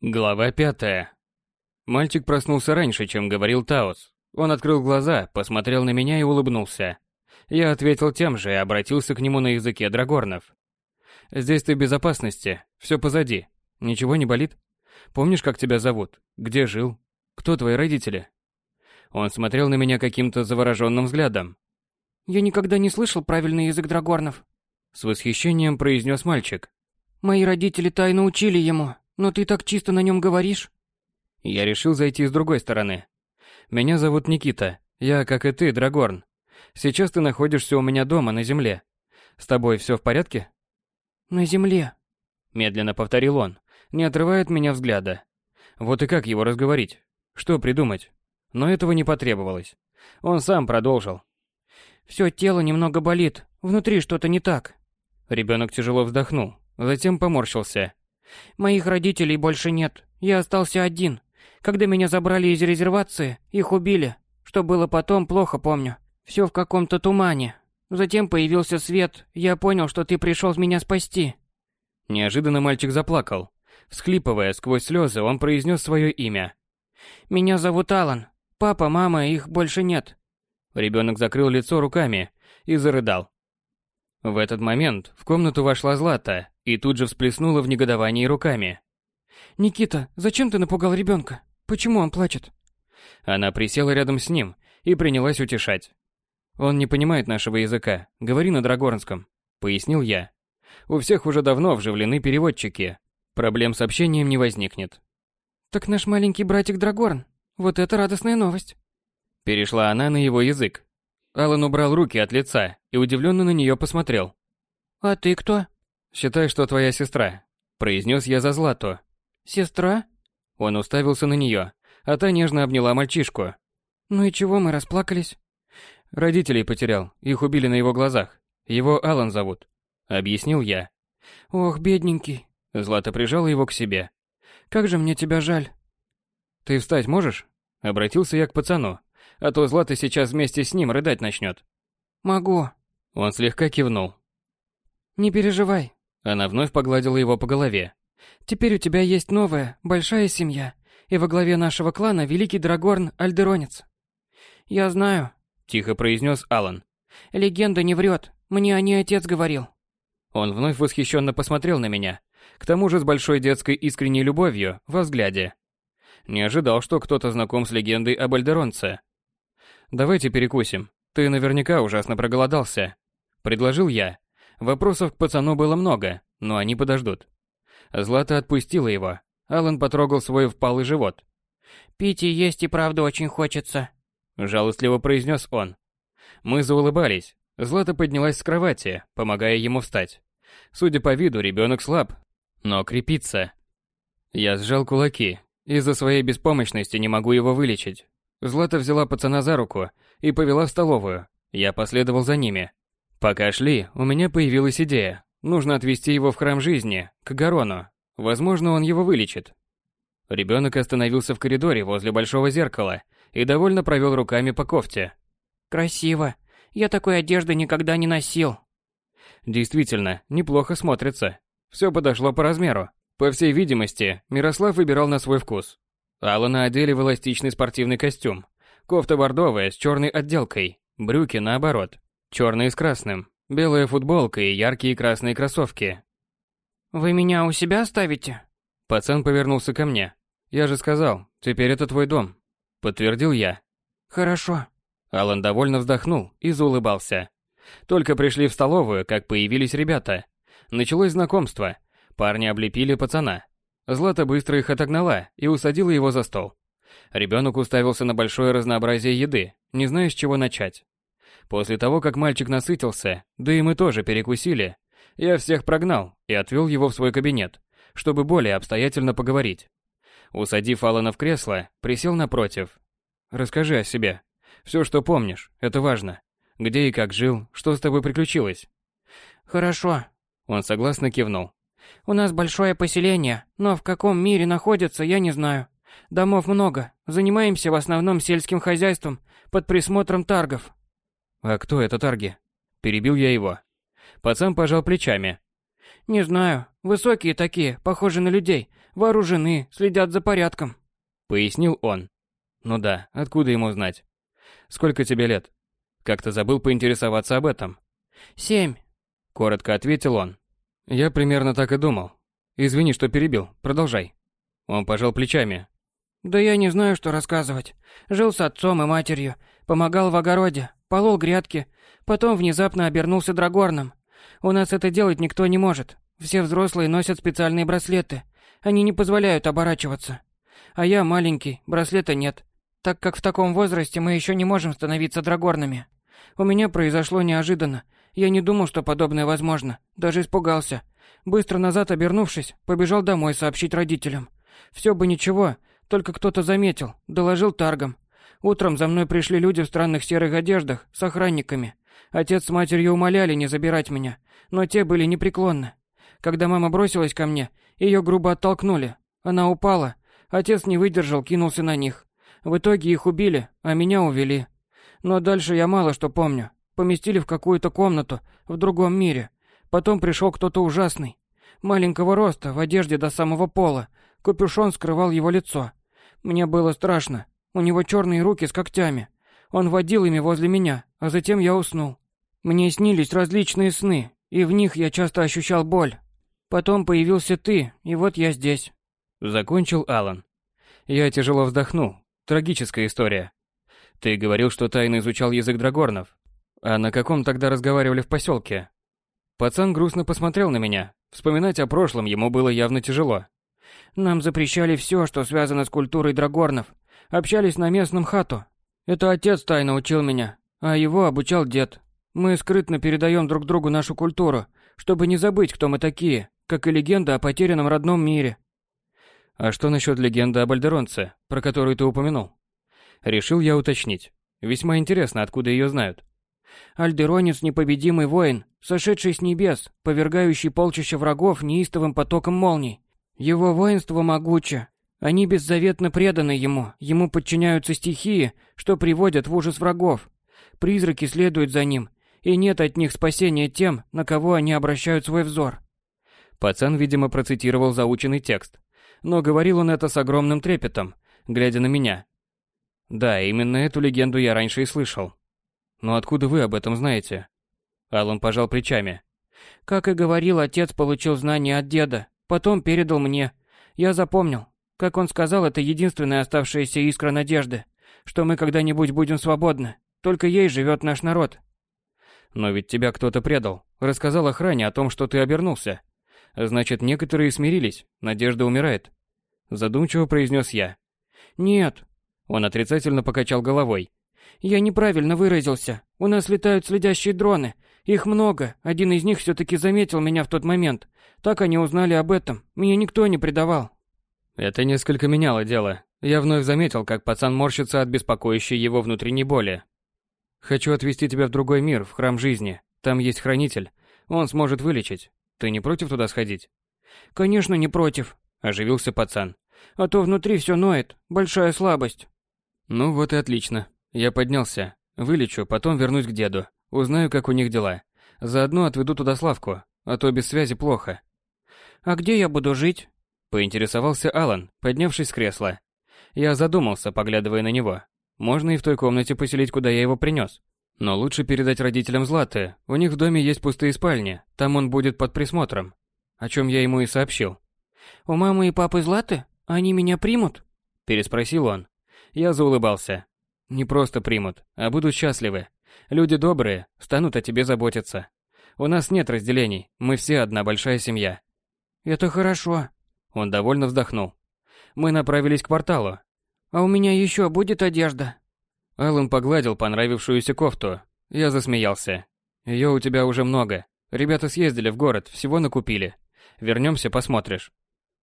Глава пятая. Мальчик проснулся раньше, чем говорил Таос. Он открыл глаза, посмотрел на меня и улыбнулся. Я ответил тем же и обратился к нему на языке драгорнов. «Здесь ты в безопасности, все позади. Ничего не болит? Помнишь, как тебя зовут? Где жил? Кто твои родители?» Он смотрел на меня каким-то завороженным взглядом. «Я никогда не слышал правильный язык драгорнов», — с восхищением произнес мальчик. «Мои родители тайно учили ему, но ты так чисто на нем говоришь». Я решил зайти с другой стороны. «Меня зовут Никита. Я, как и ты, Драгорн. Сейчас ты находишься у меня дома на земле. С тобой все в порядке?» «На земле», — медленно повторил он, не отрывая от меня взгляда. Вот и как его разговорить? Что придумать? Но этого не потребовалось. Он сам продолжил. Все тело немного болит, внутри что-то не так. Ребенок тяжело вздохнул, затем поморщился. Моих родителей больше нет, я остался один. Когда меня забрали из резервации, их убили. Что было потом, плохо помню. Все в каком-то тумане. Затем появился свет, я понял, что ты пришел меня спасти. Неожиданно мальчик заплакал. Всхлипывая сквозь слезы, он произнес свое имя. «Меня зовут Алан. Папа, мама, их больше нет. Ребенок закрыл лицо руками и зарыдал. В этот момент в комнату вошла Злата и тут же всплеснула в негодовании руками. «Никита, зачем ты напугал ребенка? Почему он плачет?» Она присела рядом с ним и принялась утешать. «Он не понимает нашего языка, говори на Драгорнском», — пояснил я. «У всех уже давно вживлены переводчики. Проблем с общением не возникнет». «Так наш маленький братик Драгорн. Вот это радостная новость». Перешла она на его язык. Алан убрал руки от лица и удивленно на нее посмотрел. «А ты кто?» «Считай, что твоя сестра», — произнес я за Злату. «Сестра?» Он уставился на нее, а та нежно обняла мальчишку. «Ну и чего мы расплакались?» «Родителей потерял, их убили на его глазах. Его Алан зовут», — объяснил я. «Ох, бедненький». Злата прижала его к себе. «Как же мне тебя жаль». «Ты встать можешь?» — обратился я к пацану а то Злата сейчас вместе с ним рыдать начнет. Могу. Он слегка кивнул. Не переживай. Она вновь погладила его по голове. Теперь у тебя есть новая, большая семья, и во главе нашего клана великий Драгорн Альдеронец. Я знаю, тихо произнес Алан. Легенда не врет, мне о ней отец говорил. Он вновь восхищенно посмотрел на меня, к тому же с большой детской искренней любовью во взгляде. Не ожидал, что кто-то знаком с легендой об Альдеронце. Давайте перекусим. Ты наверняка ужасно проголодался. Предложил я. Вопросов к пацану было много, но они подождут. Злата отпустила его. Алан потрогал свой впалый живот. «Пить и есть и правда очень хочется», – жалостливо произнес он. Мы заулыбались. Злата поднялась с кровати, помогая ему встать. Судя по виду, ребенок слаб, но крепится. Я сжал кулаки. Из-за своей беспомощности не могу его вылечить. Злата взяла пацана за руку и повела в столовую. Я последовал за ними. Пока шли, у меня появилась идея. Нужно отвезти его в храм жизни, к Гарону. Возможно, он его вылечит. Ребенок остановился в коридоре возле большого зеркала и довольно провел руками по кофте. «Красиво. Я такой одежды никогда не носил». Действительно, неплохо смотрится. Все подошло по размеру. По всей видимости, Мирослав выбирал на свой вкус. Алана одели в эластичный спортивный костюм. Кофта бордовая с черной отделкой, брюки наоборот, черные с красным, белая футболка и яркие красные кроссовки. «Вы меня у себя оставите?» Пацан повернулся ко мне. «Я же сказал, теперь это твой дом», — подтвердил я. «Хорошо». Алан довольно вздохнул и заулыбался. Только пришли в столовую, как появились ребята. Началось знакомство. Парни облепили пацана. Злата быстро их отогнала и усадила его за стол. Ребенок уставился на большое разнообразие еды, не зная, с чего начать. После того, как мальчик насытился, да и мы тоже перекусили, я всех прогнал и отвел его в свой кабинет, чтобы более обстоятельно поговорить. Усадив Алана в кресло, присел напротив. «Расскажи о себе. Все, что помнишь, это важно. Где и как жил, что с тобой приключилось?» «Хорошо». Он согласно кивнул. У нас большое поселение, но в каком мире находится, я не знаю. Домов много. Занимаемся в основном сельским хозяйством под присмотром таргов. А кто это тарги? Перебил я его. Пацан пожал плечами. Не знаю. Высокие такие, похожи на людей. вооружены, следят за порядком», — пояснил он. «Ну да, откуда ему знать? Сколько тебе лет?» Как-то забыл поинтересоваться об этом. «Семь», — коротко ответил он. «Я примерно так и думал. Извини, что перебил, продолжай». Он пожал плечами. «Да я не знаю, что рассказывать. Жил с отцом и матерью, помогал в огороде, полол грядки, потом внезапно обернулся драгорном. У нас это делать никто не может. Все взрослые носят специальные браслеты. Они не позволяют оборачиваться. А я маленький, браслета нет, так как в таком возрасте мы еще не можем становиться драгорными. У меня произошло неожиданно. Я не думал, что подобное возможно. Даже испугался. Быстро назад обернувшись, побежал домой сообщить родителям. Все бы ничего, только кто-то заметил, доложил таргам. Утром за мной пришли люди в странных серых одеждах с охранниками. Отец с матерью умоляли не забирать меня, но те были непреклонны. Когда мама бросилась ко мне, ее грубо оттолкнули. Она упала. Отец не выдержал, кинулся на них. В итоге их убили, а меня увели. Но дальше я мало что помню. Поместили в какую-то комнату в другом мире. Потом пришел кто-то ужасный. Маленького роста, в одежде до самого пола. Капюшон скрывал его лицо. Мне было страшно. У него черные руки с когтями. Он водил ими возле меня, а затем я уснул. Мне снились различные сны, и в них я часто ощущал боль. Потом появился ты, и вот я здесь. Закончил Алан. Я тяжело вздохнул. Трагическая история. Ты говорил, что тайно изучал язык драгорнов. А на каком тогда разговаривали в поселке? Пацан грустно посмотрел на меня. Вспоминать о прошлом ему было явно тяжело. Нам запрещали все, что связано с культурой драгорнов. Общались на местном хату. Это отец тайно учил меня, а его обучал дед. Мы скрытно передаем друг другу нашу культуру, чтобы не забыть, кто мы такие, как и легенда о потерянном родном мире. А что насчет легенды об Альдеронце, про которую ты упомянул? Решил я уточнить. Весьма интересно, откуда ее знают. Альдеронец – непобедимый воин, сошедший с небес, повергающий полчища врагов неистовым потоком молний. Его воинство могуче. Они беззаветно преданы ему, ему подчиняются стихии, что приводят в ужас врагов. Призраки следуют за ним, и нет от них спасения тем, на кого они обращают свой взор. Пацан, видимо, процитировал заученный текст, но говорил он это с огромным трепетом, глядя на меня. Да, именно эту легенду я раньше и слышал. Но откуда вы об этом знаете? Алан пожал плечами. Как и говорил, отец получил знания от деда, Потом передал мне. Я запомнил. Как он сказал, это единственная оставшаяся искра надежды, что мы когда-нибудь будем свободны. Только ей живет наш народ. Но ведь тебя кто-то предал. Рассказал охране о том, что ты обернулся. Значит, некоторые смирились. Надежда умирает. Задумчиво произнес я. Нет. Он отрицательно покачал головой. Я неправильно выразился. У нас летают следящие дроны. Их много. Один из них все-таки заметил меня в тот момент. Так они узнали об этом. Меня никто не предавал. Это несколько меняло дело. Я вновь заметил, как пацан морщится от беспокоящей его внутренней боли. Хочу отвезти тебя в другой мир, в храм жизни. Там есть хранитель. Он сможет вылечить. Ты не против туда сходить? Конечно, не против, оживился пацан. А то внутри все ноет, большая слабость. Ну вот и отлично. Я поднялся. Вылечу, потом вернусь к деду. Узнаю, как у них дела. Заодно отведу туда Славку, а то без связи плохо. «А где я буду жить?» Поинтересовался Алан, поднявшись с кресла. Я задумался, поглядывая на него. Можно и в той комнате поселить, куда я его принес. Но лучше передать родителям Златы. У них в доме есть пустые спальни, там он будет под присмотром. О чем я ему и сообщил. «У мамы и папы Златы? Они меня примут?» Переспросил он. Я заулыбался. Не просто примут, а будут счастливы. Люди добрые, станут о тебе заботиться. У нас нет разделений, мы все одна большая семья. «Это хорошо». Он довольно вздохнул. Мы направились к порталу. «А у меня еще будет одежда?» Аллан погладил понравившуюся кофту. Я засмеялся. Ее у тебя уже много. Ребята съездили в город, всего накупили. Вернемся, посмотришь.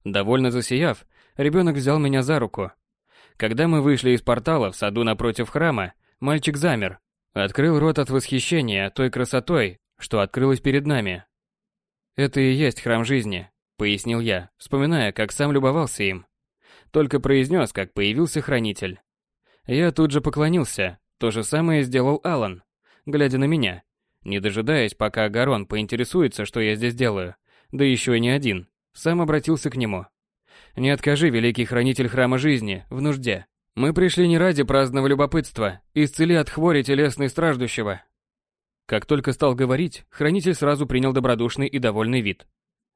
Довольно засияв, ребенок взял меня за руку. Когда мы вышли из портала в саду напротив храма, мальчик замер. Открыл рот от восхищения той красотой, что открылась перед нами. Это и есть храм жизни, пояснил я, вспоминая, как сам любовался им. Только произнес, как появился хранитель. Я тут же поклонился. То же самое сделал Алан, глядя на меня, не дожидаясь, пока Гарон поинтересуется, что я здесь делаю. Да еще и не один. Сам обратился к нему. Не откажи, великий хранитель храма жизни, в нужде. Мы пришли не ради праздного любопытства, исцели от хвори телесной страждущего. Как только стал говорить, хранитель сразу принял добродушный и довольный вид.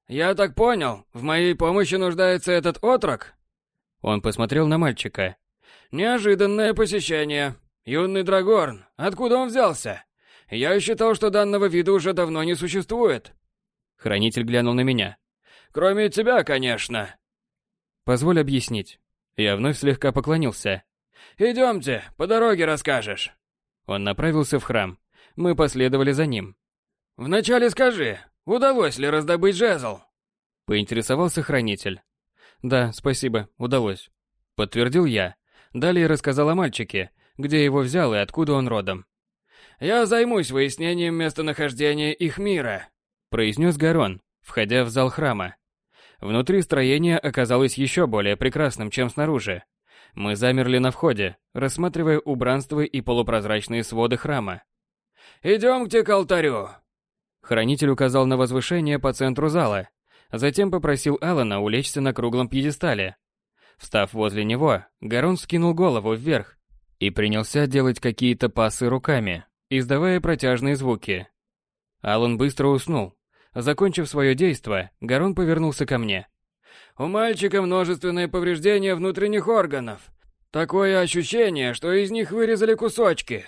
«Я так понял, в моей помощи нуждается этот отрок?» Он посмотрел на мальчика. «Неожиданное посещение. Юный Драгорн, откуда он взялся? Я считал, что данного вида уже давно не существует». Хранитель глянул на меня. «Кроме тебя, конечно». «Позволь объяснить». Я вновь слегка поклонился. «Идемте, по дороге расскажешь». Он направился в храм. Мы последовали за ним. «Вначале скажи, удалось ли раздобыть жезл?» Поинтересовался хранитель. «Да, спасибо, удалось», — подтвердил я. Далее рассказал о мальчике, где его взял и откуда он родом. «Я займусь выяснением местонахождения их мира», — произнес Гарон, входя в зал храма. Внутри строение оказалось еще более прекрасным, чем снаружи. Мы замерли на входе, рассматривая убранство и полупрозрачные своды храма. «Идемте к алтарю!» Хранитель указал на возвышение по центру зала, затем попросил Алана улечься на круглом пьедестале. Встав возле него, Гарон скинул голову вверх и принялся делать какие-то пасы руками, издавая протяжные звуки. Алан быстро уснул. Закончив свое действо, Гарон повернулся ко мне. «У мальчика множественное повреждение внутренних органов. Такое ощущение, что из них вырезали кусочки».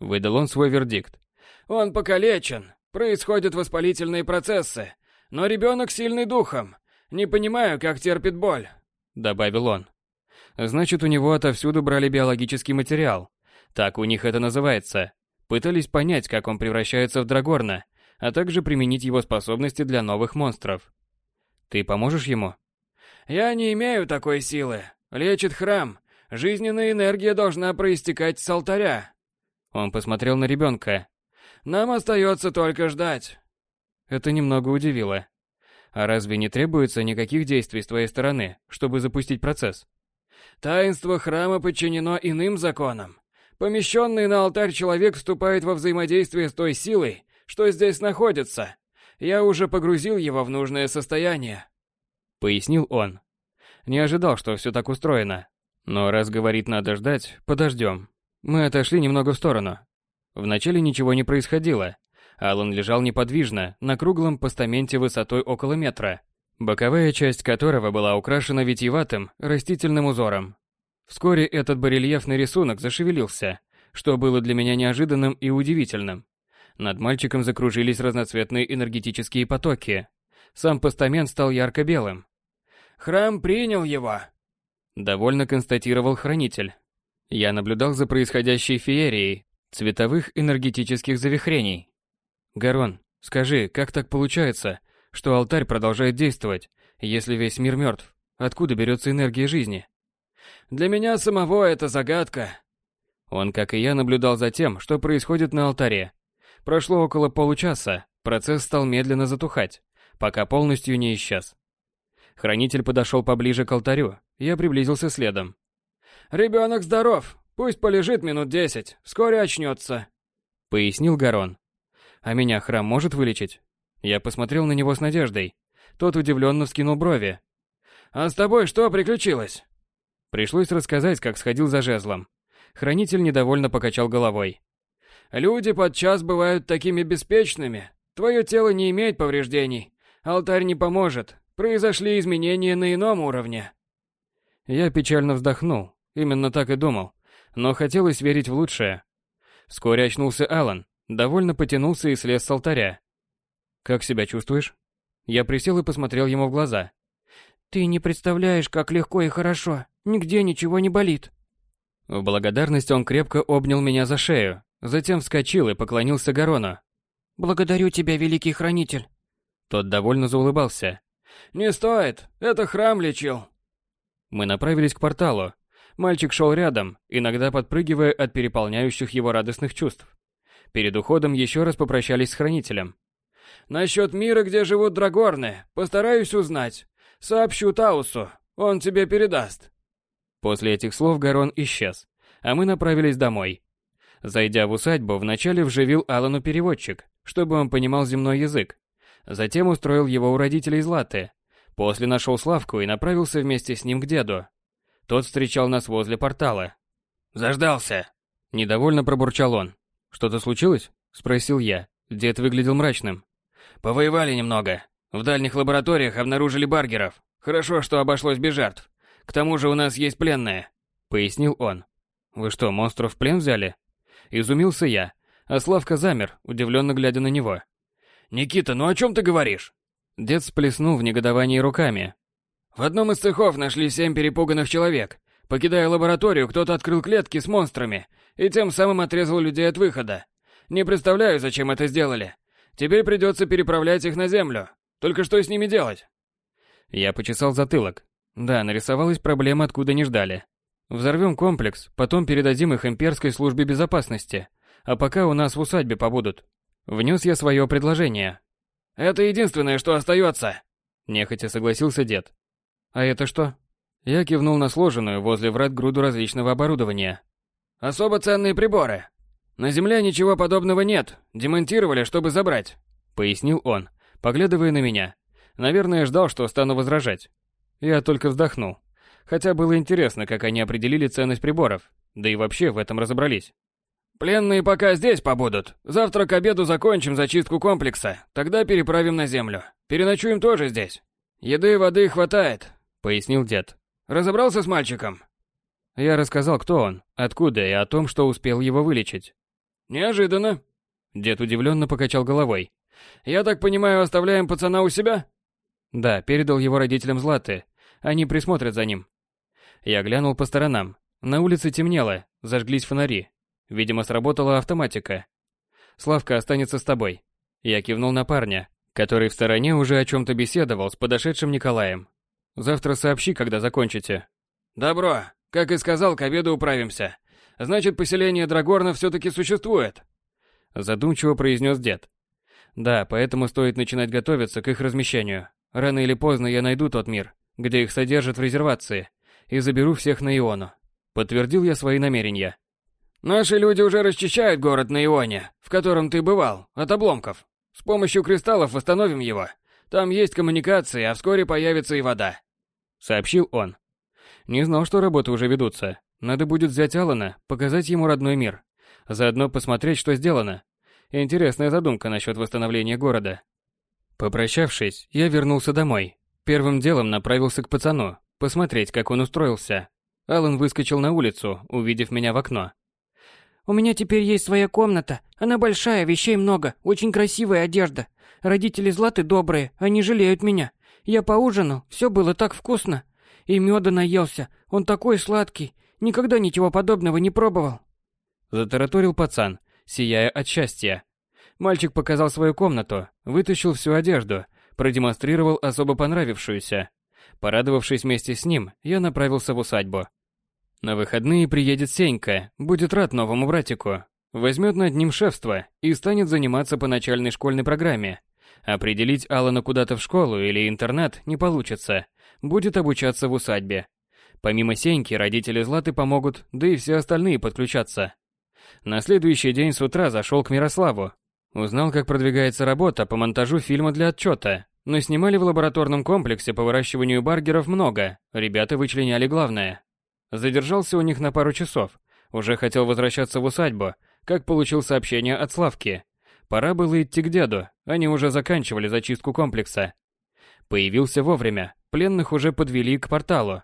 Выдал он свой вердикт. Он покалечен, происходят воспалительные процессы, но ребенок сильный духом. Не понимаю, как терпит боль», — добавил он. «Значит, у него отовсюду брали биологический материал. Так у них это называется. Пытались понять, как он превращается в Драгорна, а также применить его способности для новых монстров. Ты поможешь ему?» «Я не имею такой силы. Лечит храм. Жизненная энергия должна проистекать с алтаря». Он посмотрел на ребенка, нам остается только ждать. Это немного удивило. А разве не требуется никаких действий с твоей стороны, чтобы запустить процесс? Таинство храма подчинено иным законам. Помещенный на алтарь человек вступает во взаимодействие с той силой, что здесь находится. Я уже погрузил его в нужное состояние. Пояснил он. Не ожидал, что все так устроено. Но раз говорит надо ждать, подождем. Мы отошли немного в сторону, Вначале ничего не происходило. Алан лежал неподвижно на круглом постаменте высотой около метра, боковая часть которого была украшена витиеватым растительным узором. Вскоре этот барельефный рисунок зашевелился, что было для меня неожиданным и удивительным. Над мальчиком закружились разноцветные энергетические потоки. Сам постамент стал ярко-белым. «Храм принял его», — довольно констатировал хранитель. Я наблюдал за происходящей феерией, цветовых энергетических завихрений. Гарон, скажи, как так получается, что алтарь продолжает действовать, если весь мир мертв? Откуда берется энергия жизни? Для меня самого это загадка. Он, как и я, наблюдал за тем, что происходит на алтаре. Прошло около получаса, процесс стал медленно затухать, пока полностью не исчез. Хранитель подошел поближе к алтарю, я приблизился следом. «Ребенок здоров, Пусть полежит минут десять, вскоре очнется», — пояснил Гарон. «А меня храм может вылечить?» Я посмотрел на него с надеждой. Тот удивленно вскинул брови. «А с тобой что приключилось?» Пришлось рассказать, как сходил за жезлом. Хранитель недовольно покачал головой. «Люди подчас бывают такими беспечными. Твое тело не имеет повреждений. Алтарь не поможет. Произошли изменения на ином уровне». Я печально вздохнул. Именно так и думал но хотелось верить в лучшее. Вскоре очнулся Алан, довольно потянулся и слез с алтаря. «Как себя чувствуешь?» Я присел и посмотрел ему в глаза. «Ты не представляешь, как легко и хорошо. Нигде ничего не болит». В благодарность он крепко обнял меня за шею, затем вскочил и поклонился Гарону. «Благодарю тебя, великий хранитель». Тот довольно заулыбался. «Не стоит, это храм лечил». Мы направились к порталу, Мальчик шел рядом, иногда подпрыгивая от переполняющих его радостных чувств. Перед уходом еще раз попрощались с хранителем. «Насчет мира, где живут драгорны, постараюсь узнать. Сообщу Таусу, он тебе передаст». После этих слов Гарон исчез, а мы направились домой. Зайдя в усадьбу, вначале вживил Алану переводчик, чтобы он понимал земной язык. Затем устроил его у родителей Златы. После нашел Славку и направился вместе с ним к деду. Тот встречал нас возле портала. «Заждался!» Недовольно пробурчал он. «Что-то случилось?» – спросил я. Дед выглядел мрачным. «Повоевали немного. В дальних лабораториях обнаружили баргеров. Хорошо, что обошлось без жертв. К тому же у нас есть пленные», — пояснил он. «Вы что, монстров в плен взяли?» Изумился я, а Славка замер, удивленно глядя на него. «Никита, ну о чем ты говоришь?» Дед сплеснул в негодовании руками. «В одном из цехов нашли семь перепуганных человек. Покидая лабораторию, кто-то открыл клетки с монстрами и тем самым отрезал людей от выхода. Не представляю, зачем это сделали. Теперь придется переправлять их на землю. Только что с ними делать?» Я почесал затылок. Да, нарисовалась проблема, откуда не ждали. Взорвем комплекс, потом передадим их имперской службе безопасности. А пока у нас в усадьбе побудут. Внес я свое предложение. «Это единственное, что остается!» Нехотя согласился дед. «А это что?» Я кивнул на сложенную возле врат груду различного оборудования. «Особо ценные приборы. На Земле ничего подобного нет. Демонтировали, чтобы забрать», — пояснил он, поглядывая на меня. Наверное, ждал, что стану возражать. Я только вздохнул. Хотя было интересно, как они определили ценность приборов, да и вообще в этом разобрались. «Пленные пока здесь побудут. Завтра к обеду закончим зачистку комплекса, тогда переправим на землю. Переночуем тоже здесь. Еды и воды хватает», — пояснил дед. «Разобрался с мальчиком?» Я рассказал, кто он, откуда и о том, что успел его вылечить. «Неожиданно». Дед удивленно покачал головой. «Я так понимаю, оставляем пацана у себя?» Да, передал его родителям Златы. Они присмотрят за ним. Я глянул по сторонам. На улице темнело, зажглись фонари. Видимо, сработала автоматика. Славка останется с тобой. Я кивнул на парня, который в стороне уже о чем-то беседовал с подошедшим Николаем. Завтра сообщи, когда закончите. Добро. Как и сказал, к обеду управимся. Значит, поселение Драгорна все-таки существует. Задумчиво произнес дед. Да, поэтому стоит начинать готовиться к их размещению. Рано или поздно я найду тот мир, где их содержат в резервации, и заберу всех на Иону. Подтвердил я свои намерения. Наши люди уже расчищают город на Ионе, в котором ты бывал, от обломков. С помощью кристаллов восстановим его. Там есть коммуникации, а вскоре появится и вода. Сообщил он. Не знал, что работы уже ведутся. Надо будет взять Алана, показать ему родной мир. Заодно посмотреть, что сделано. Интересная задумка насчет восстановления города. Попрощавшись, я вернулся домой. Первым делом направился к пацану, посмотреть, как он устроился. Алан выскочил на улицу, увидев меня в окно. «У меня теперь есть своя комната. Она большая, вещей много, очень красивая одежда. Родители Златы добрые, они жалеют меня. Я поужинал, все было так вкусно. И меда наелся, он такой сладкий. Никогда ничего подобного не пробовал». Затараторил пацан, сияя от счастья. Мальчик показал свою комнату, вытащил всю одежду, продемонстрировал особо понравившуюся. Порадовавшись вместе с ним, я направился в усадьбу. На выходные приедет Сенька, будет рад новому братику. Возьмет над ним шефство и станет заниматься по начальной школьной программе. Определить Алана куда-то в школу или интернат не получится. Будет обучаться в усадьбе. Помимо Сеньки, родители Златы помогут, да и все остальные подключатся. На следующий день с утра зашел к Мирославу, Узнал, как продвигается работа по монтажу фильма для отчета. Но снимали в лабораторном комплексе по выращиванию баргеров много. Ребята вычленяли главное. Задержался у них на пару часов. Уже хотел возвращаться в усадьбу, как получил сообщение от Славки. Пора было идти к деду, они уже заканчивали зачистку комплекса. Появился вовремя, пленных уже подвели к порталу.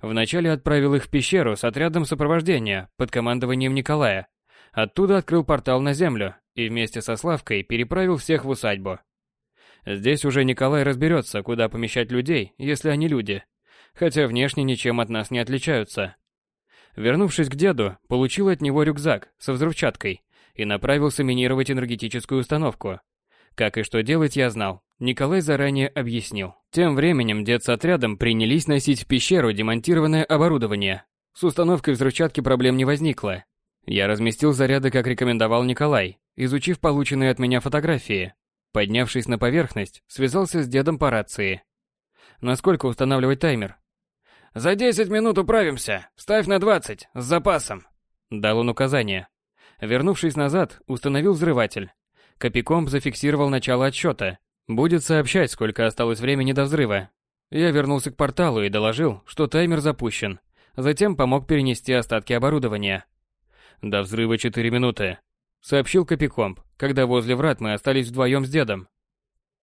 Вначале отправил их в пещеру с отрядом сопровождения под командованием Николая. Оттуда открыл портал на землю, и вместе со Славкой переправил всех в усадьбу. Здесь уже Николай разберется, куда помещать людей, если они люди, хотя внешне ничем от нас не отличаются. Вернувшись к деду, получил от него рюкзак со взрывчаткой и направился минировать энергетическую установку. Как и что делать, я знал. Николай заранее объяснил. Тем временем дед с отрядом принялись носить в пещеру демонтированное оборудование. С установкой взрывчатки проблем не возникло. Я разместил заряды, как рекомендовал Николай, изучив полученные от меня фотографии. Поднявшись на поверхность, связался с дедом по рации. Насколько устанавливать таймер? «За 10 минут управимся. Ставь на 20, с запасом», — дал он указание. Вернувшись назад, установил взрыватель. Копиком зафиксировал начало отсчета. Будет сообщать, сколько осталось времени до взрыва. Я вернулся к порталу и доложил, что таймер запущен. Затем помог перенести остатки оборудования. До взрыва 4 минуты, сообщил Копикомп, когда возле врат мы остались вдвоем с дедом.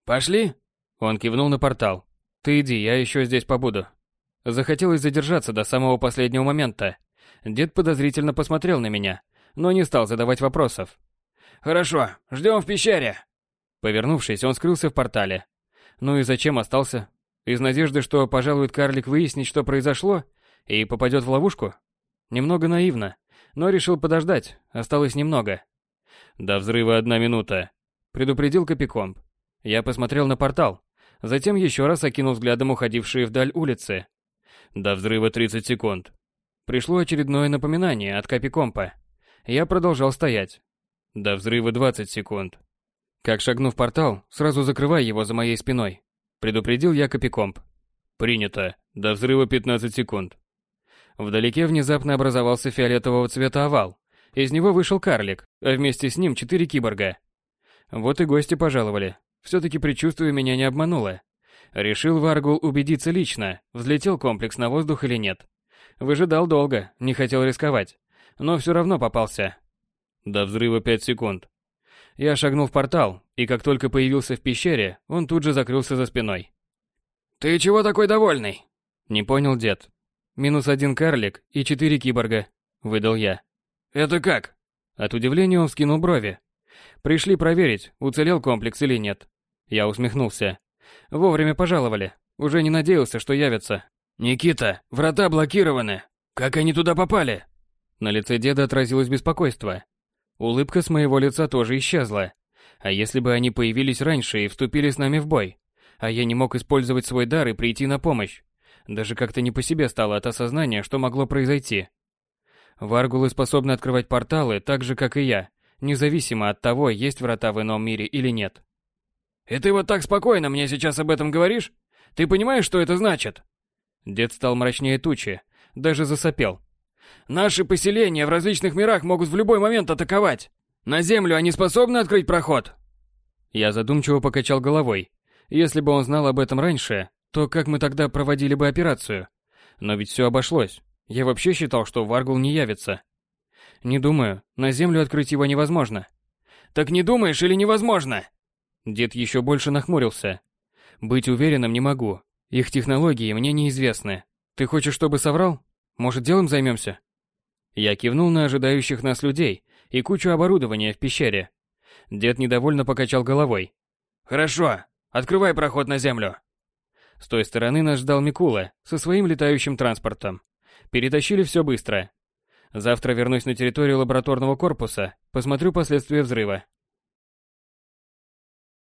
Пошли? Он кивнул на портал. Ты иди, я еще здесь побуду. Захотелось задержаться до самого последнего момента. Дед подозрительно посмотрел на меня, но не стал задавать вопросов. Хорошо, ждем в пещере. Повернувшись, он скрылся в портале. Ну и зачем остался? Из надежды, что пожалует карлик выяснить, что произошло, и попадет в ловушку? Немного наивно, но решил подождать, осталось немного. До взрыва одна минута, предупредил Копикомп. Я посмотрел на портал, затем еще раз окинул взглядом уходившие вдаль улицы. До взрыва 30 секунд. Пришло очередное напоминание от Копикомпа. Я продолжал стоять. До взрыва 20 секунд. Как шагнув портал, сразу закрывай его за моей спиной. Предупредил я Копикомп. Принято. До взрыва 15 секунд. Вдалеке внезапно образовался фиолетового цвета овал. Из него вышел карлик, а вместе с ним четыре киборга. Вот и гости пожаловали. Все-таки предчувствие меня не обмануло. Решил Варгул убедиться лично, взлетел комплекс на воздух или нет. Выжидал долго, не хотел рисковать. Но все равно попался. До взрыва 5 секунд. Я шагнул в портал, и как только появился в пещере, он тут же закрылся за спиной. «Ты чего такой довольный?» Не понял дед. «Минус один карлик и четыре киборга», — выдал я. «Это как?» От удивления он вскинул брови. «Пришли проверить, уцелел комплекс или нет». Я усмехнулся. Вовремя пожаловали. Уже не надеялся, что явятся. «Никита, врата блокированы. Как они туда попали?» На лице деда отразилось беспокойство. Улыбка с моего лица тоже исчезла. А если бы они появились раньше и вступили с нами в бой? А я не мог использовать свой дар и прийти на помощь. Даже как-то не по себе стало от осознания, что могло произойти. Варгулы способны открывать порталы так же, как и я, независимо от того, есть врата в ином мире или нет. «И ты вот так спокойно мне сейчас об этом говоришь? Ты понимаешь, что это значит?» Дед стал мрачнее тучи, даже засопел. Наши поселения в различных мирах могут в любой момент атаковать. На Землю они способны открыть проход?» Я задумчиво покачал головой. Если бы он знал об этом раньше, то как мы тогда проводили бы операцию? Но ведь все обошлось. Я вообще считал, что Варгул не явится. Не думаю, на Землю открыть его невозможно. Так не думаешь или невозможно? Дед еще больше нахмурился. Быть уверенным не могу. Их технологии мне неизвестны. Ты хочешь, чтобы соврал? Может, делом займемся? Я кивнул на ожидающих нас людей и кучу оборудования в пещере. Дед недовольно покачал головой. Хорошо, открывай проход на землю. С той стороны нас ждал Микула со своим летающим транспортом. Перетащили все быстро. Завтра вернусь на территорию лабораторного корпуса, посмотрю последствия взрыва.